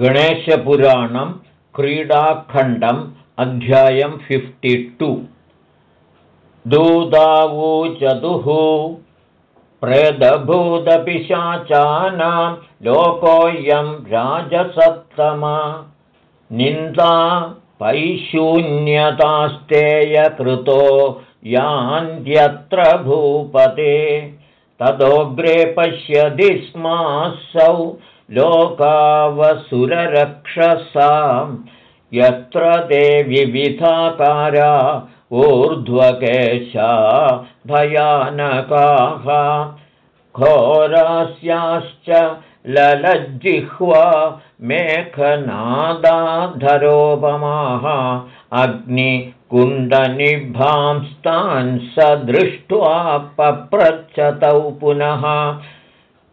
गणेशपुराणं क्रीडाखण्डम् अध्यायं fifty two दूदावूचतुः प्रेदभूतपिशाचानां लोकोऽयं राजसत्तमा निन्दा पैशून्यतास्तेयकृतो यान्त्यत्र भूपते। तदोग्रे पश्यति स्मासौ लोकावसुररक्षसां यत्र ते विविधाकारा ऊर्ध्वकेशा भयानकाः घोरास्याश्च ललज्जिह्वा मेघनादाधरोपमाः अग्निकुण्डनिभांस्तान् स दृष्ट्वा पप्रच्छतौ पुनः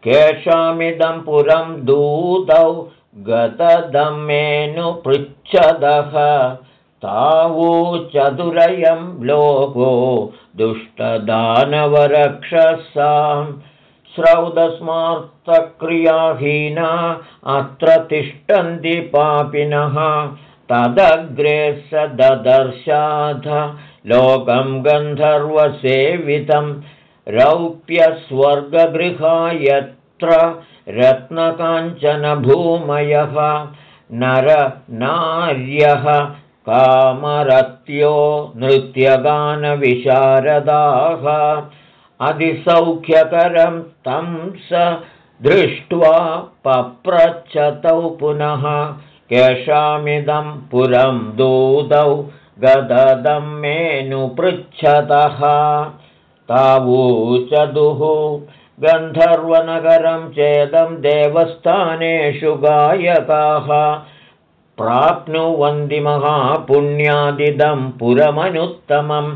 केषामिदं पुरं दूतौ गतदमेनुपृच्छदः तावूचतुरयं लोको दुष्टदानवरक्षसां श्रौदस्मार्तक्रियाहीना अत्र तिष्ठन्ति पापिनः। तदग्रे स ददर्शाध। लोकं गन्धर्वसेवितं रौप्यस्वर्गगृहायत्र रत्नकाञ्चनभूमयः नर नार्यः कामरत्यो नृत्यगानविशारदाः अधिसौख्यकरं तं स दृष्ट्वा पप्रच्छतौ पुनः केषामिदं पुरं दूतौ गददं मेनुपृच्छतः तावूचदुः गन्धर्वनगरं चेदं देवस्थानेषु गायकाः प्राप्नुवन्ति महापुण्यादिदं पुरमनुत्तमं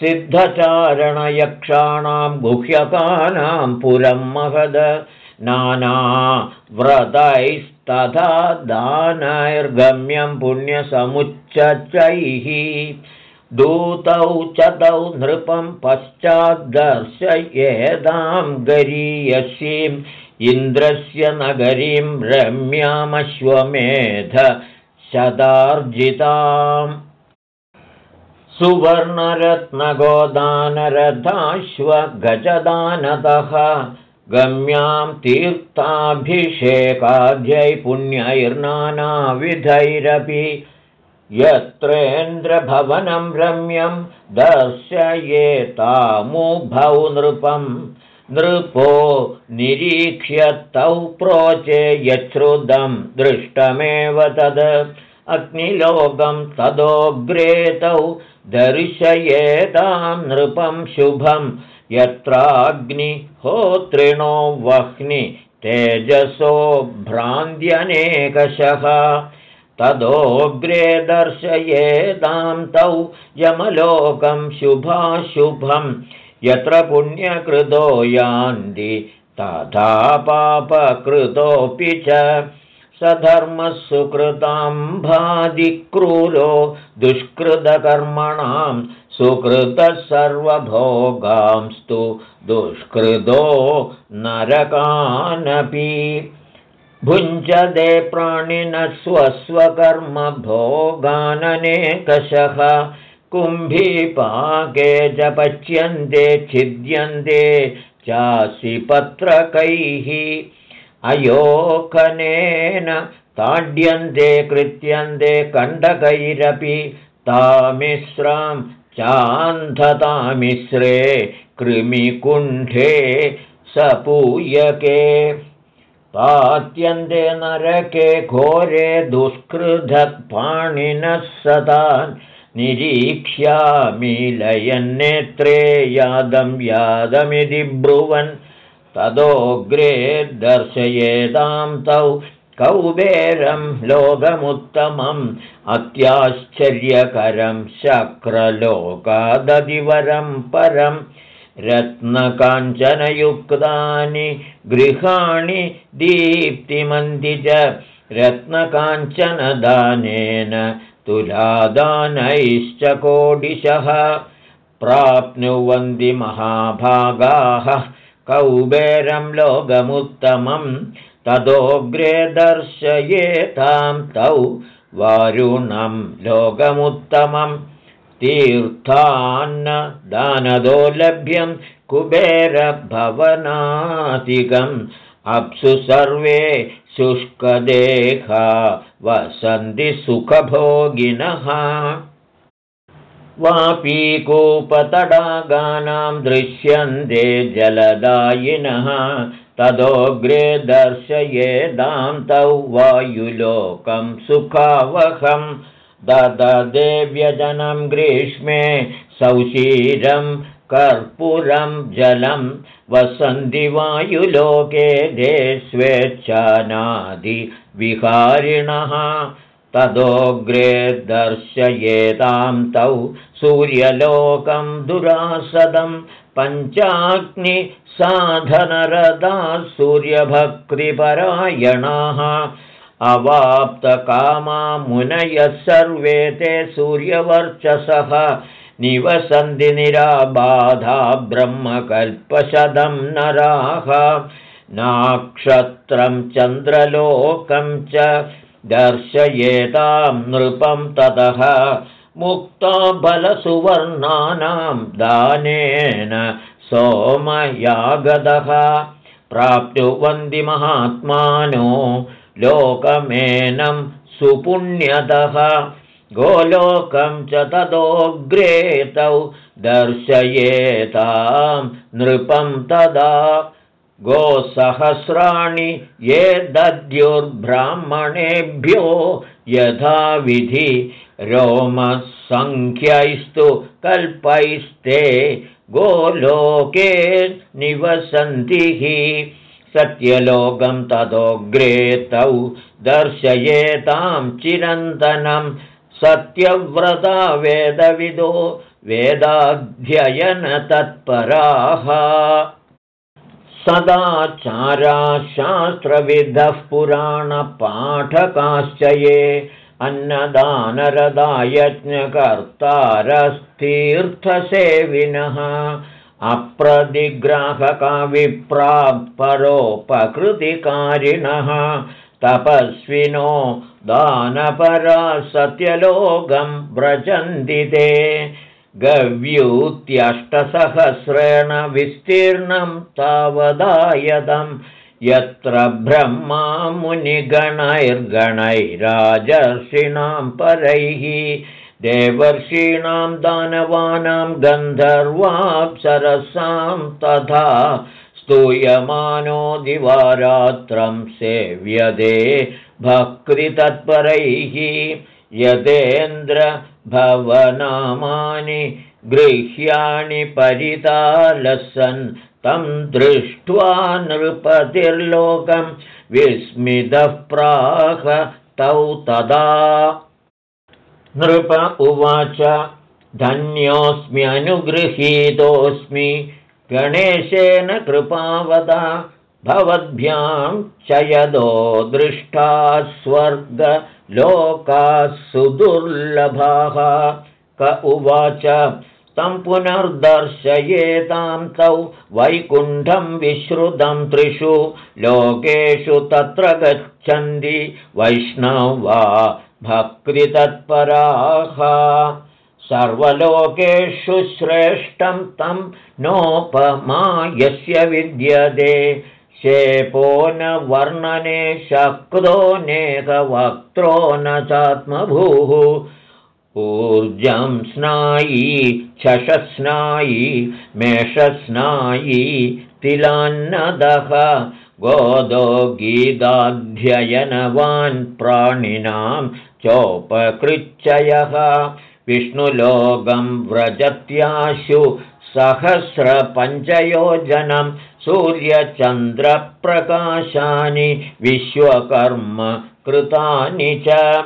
सिद्धचारणयक्षाणां गुह्यकानां पुरं महद नानाव्रतैस्तथा दानैर्गम्यं पुण्यसमुच्चैः दूतौ च तौ नृपं पश्चाद्दर्शयेदां गरीयसीम् इन्द्रस्य नगरीं रम्यामश्वमेध शतार्जिताम् सुवर्णरत्नगोदानरथाश्वगजदानतः गम्यां तीर्थाभिषेकाद्यै पुण्यैर्नानाविधैरपि यत्रेन्द्रभवनं रम्यं दर्शयेतामुभौ नृपम् नृपो निरीक्ष्य तौ प्रोचे यच्छ्रुतं दृष्टमेव तद्। अग्निलोकं तदोग्रेतौ दर्शयेतां नृपं शुभं। यत्राग्निहोत्रिणो वह्नि तेजसो भ्रान्त्यनेकशः तदोग्रे दर्शयेतां तौ यमलोकं शुभाशुभम् यत्र पुण्यकृतो यान्ति तथा पापकृतोऽपि च। सधर्मसुकृताम्भादिक्रूरो दुष्कृतकर्मणां सुकृतः सर्वभोगांस्तु दुष्कृतो नरकानपि भुञ्जदे प्राणिनः स्वस्वकर्मभोगाननेकषः कुम्भीपाके च पच्यन्ते छिद्यन्ते चासि पत्रकैः। अयोकनेन ताड्यन्ते कृत्यन्ते कण्डकैरपि तामिश्रां चान्धतामिश्रे कृमिकुण्ठे सपूयके पात्यन्ते नरके घोरे दुष्कृधपाणिनः सतान् निरीक्ष्यामीलयन्नेत्रे यादं यादमिति ब्रुवन् तदोग्रे दर्शयेदां तौ कौबेरं लोकमुत्तमम् अत्याश्चर्यकरं शक्रलोकादधिवरं परं रत्नकाञ्चनयुक्तानि गृहाणि दीप्तिमन्ति च रत्नकाञ्चनदानेन तुलादानैश्च कोडिशः प्राप्नुवन्ति महाभागाः कौबेरं लोकमुत्तमं तदोग्रे दर्शयेतां तौ वारुणं लोकमुत्तमं तीर्थान्न दानदो लभ्यं कुबेरभवनादिकम् अप्सु सर्वे शुष्कदेहा वसन्ति सुखभोगिनः। वापीकूपतडागानां दृश्यन्ते जलदायिनः। तदोग्रे दर्शयेदां तौ वायुलोकं सुखावहं दददेव्यजनं ग्रीष्मे सौशीरं कर्पूरं जलं वसन्ति वायुलोके दे स्वेच्छानादिविहारिणः। तदोग्रे दर्शयेतां तौ सूर्यलोकं दुरासदं पञ्चाग्निसाधनरदा सूर्यभक्तिपरायणाः अवाप्तकामा मुनयः सर्वे ते सूर्यवर्चसः निवसन्ति निराबाधा ब्रह्मकल्पशदं नराः। नाक्षत्रं चन्द्रलोकं च दर्शयेतां नृपं ततः मुक्ताबलसुवर्णानां दानेन सोमयागदः। प्राप्नुवन्ति महात्मानो लोकमेनं सुपुण्यतः। गोलोकं च तदोग्रेतौ दर्शयेतां नृपं तदा। गोसहस्राणि ये दद्युर्ब्राह्मणेभ्यो यथाविधि रोमसङ्ख्यैस्तु कल्पैस्ते। गोलोके निवसन्ति हि सत्यलोकं तदोग्रेतौ दर्शयेतां चिरन्तनं सत्यव्रता वेदविदो वेदाध्ययनतत्पराः सदाचाराशास्त्रविधः पुराणपाठकाश्च ये अप्रदिग्राहकाविप्रापरोपकृतिकारिणः तपस्विनो दानपरा सत्यलोकं व्रजन्ति ते। गव्यूत्यष्टसहस्रेण विस्तीर्णं तावदायदं यत्र ब्रह्मा मुनिगणैर्गणैराजर्षिणां परैः देवर्षीणां दानवानां गन्धर्वाप्सरसां तथा स्तूयमानो दिवारात्रं सेव्यते भक्तितत्परैः यदेन्द्रभवनामानि गृह्याणि परितालसन् तं दृष्ट्वा नृपतिर्लोकं विस्मितः प्राह तौ तदा नृप उवाच। धन्योऽस्म्यनुगृहीतोऽस्मि गणेशेन कृपावदा भवद्भ्यां च यदो दृष्टा स्वर्गलोकाः सुदुर्लभाः। क उवाच तं पुनर्दर्शयेतां तौ वैकुण्ठं विश्रुतं त्रिषु। लोकेषु तत्र गच्छन्ति वैष्णवा भक्तितत्पराः। सर्वलोकेषु श्रेष्ठं तं नोपमा यस्य विद्यते। शेपो न वर्णने शक्रो नेकवक्त्रो न चात्मभूः। ऊर्जं स्नायी छशस्नायी मेषस्नायी तिलान्नदः। गोदो गीताध्ययनवान् प्राणिनां चोपकृच्छयः। विष्णुलोकं व्रजत्याशु सहस्रपञ्चयोजनं सूर्यचन्द्रप्रकाशानि विश्वकर्म कृतानि च।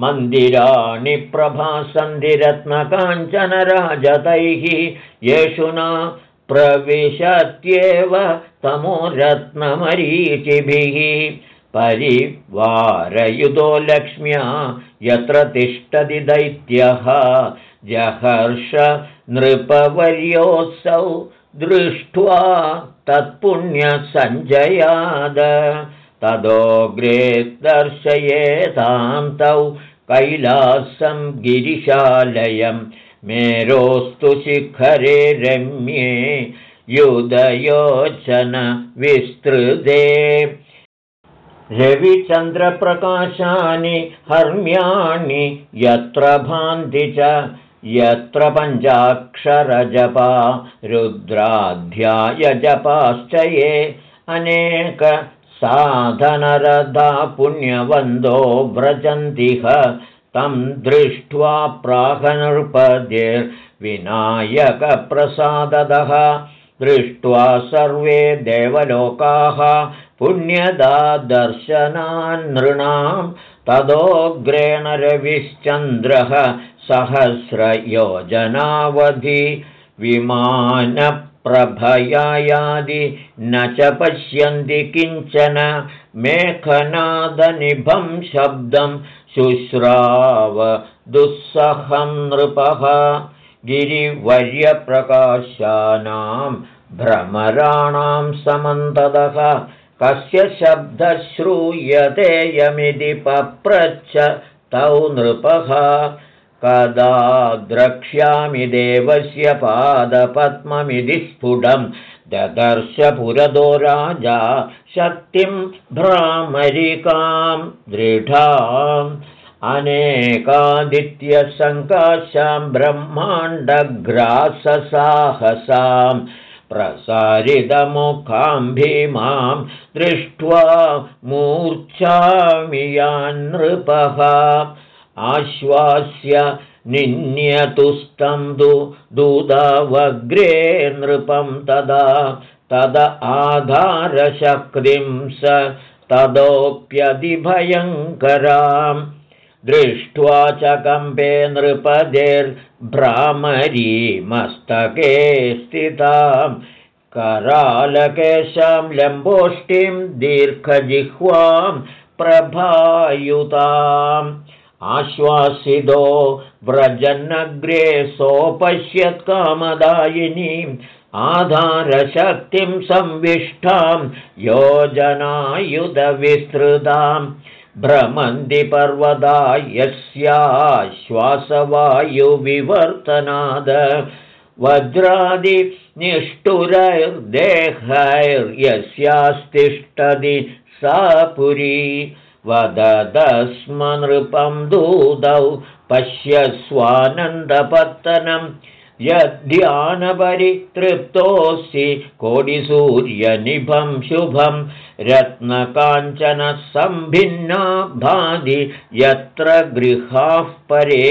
मन्दिराणि प्रभासन्धिरत्नकाञ्चनराजतैः येषु न प्रविशत्येव तमोरत्नमरीचिभिः परिवारयुतो लक्ष्म्या यत्र तिष्ठति दैत्यः। जहर्ष नृपवर्योऽसौ दृष्ट्वा तत्पुण्यसञ्जयाद। तदोग्रे दर्शयेतां तौ कैलासं गिरिशालयं। मेरोस्तु शिखरे रम्ये युदयोचन विस्तृते रविचन्द्रप्रकाशानि हर्म्याणि यत्र भान्ति च यत्र पञ्चाक्षरजपा रुद्राध्यायजपाश्च ये अनेकसाधनरदा पुण्यवन्दो व्रजन्तिह तं दृष्ट्वा प्राहनृपतिर्विनायकप्रसाददः दृष्ट्वा सर्वे देवलोकाः पुण्यदा दर्शनान्नृणां तदोग्रेण रविश्चन्द्रः सहस्रयोजनावधि विमानप्रभयायादि न च पश्यन्ति किञ्चन मेखनादनिभं शब्दं शुश्राव दुःसहं नृपः। गिरिवर्यप्रकाशानां भ्रमराणां समन्ततः कस्य शब्दः श्रूयतेयमिति पप्रच्छ तौ नृपः। कदा द्रक्ष्यामि देवस्य पादपद्ममिति स्फुटं ददर्श पुरदो राजा शक्तिं भ्रामरिकां दृढाम्। अनेकादित्यसङ्काशां ब्रह्माण्डग्राससाहसां प्रसारितमुखां भीमां दृष्ट्वा मूर्च्छामि यान्नृपः आश्वास्य निन्यतुस्तं दु दूदावग्रे नृपं तदा तद आधारशक्तिं स तदोऽप्यधिभयङ्कराम् दृष्ट्वा च कम्पे नृपदेर्भ्रामरीमस्तके स्थितां करालकेशां लम्बोष्टिं दीर्घजिह्वां प्रभायुताम्। आश्वासितो व्रजन्नग्रे सोपश्यत्कामदायिनीम् आधारशक्तिं संविष्टां। योजनायुधविस्तृताम् भ्रमन्ति पर्वदा यस्याश्वासवायुविवर्तनाद वज्रादिनिष्ठुरैर्देहैर्यस्यास्तिष्ठति सा पुरी। वददस्मनृपं दूदौ पश्यस्वानन्दपत्तनम् यद्ध्यानपरितृप्तोऽसि कोटिसूर्यनिभं शुभं रत्नकाञ्चनसम्भिन्ना भाधि यत्र गृहाः परे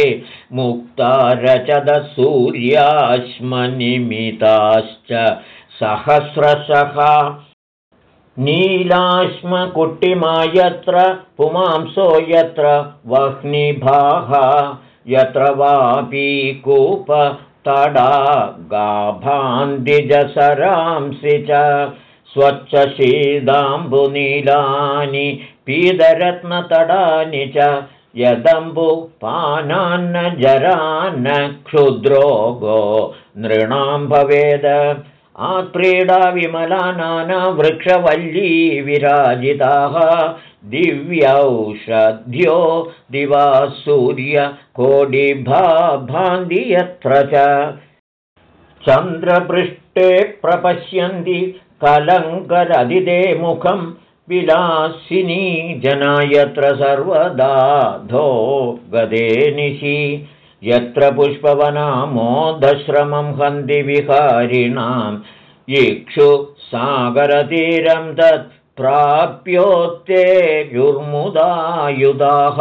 मुक्ता रचदसूर्याश्मनिमिताश्च सहस्रशः नीलाश्मकुटिमा यत्र पुमांसो यत्र वह्निभाः यत्र वापी कूप तडा गाभान्दिजसरांसि च स्वच्छशीदाम्बुनीलानि पीदरत्नतडानि च यदम्बुपानान्न जरान्न क्षुद्रोगो नृणां भवेद आक्रीडा विमला नानावृक्षवल्ली विराजिताः दिव्यौषध्यो दिवा सूर्यकोडिभा भान्ति यत्र च। चन्द्रपृष्ठे प्रपश्यन्ति कलङ्करदिदे मुखं विलासिनी जना यत्र सर्वदा धो गदे निशि यत्र पुष्पवनामोदश्रमं हन्ति विहारिणां इक्षु सागरतीरं तत् प्राप्योत्ते युर्मुदायुधाः।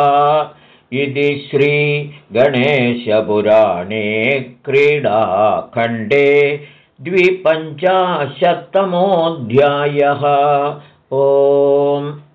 इति श्रीगणेशपुराणे क्रीडाखण्डे द्विपञ्चाशत्तमोऽध्यायः। ओम्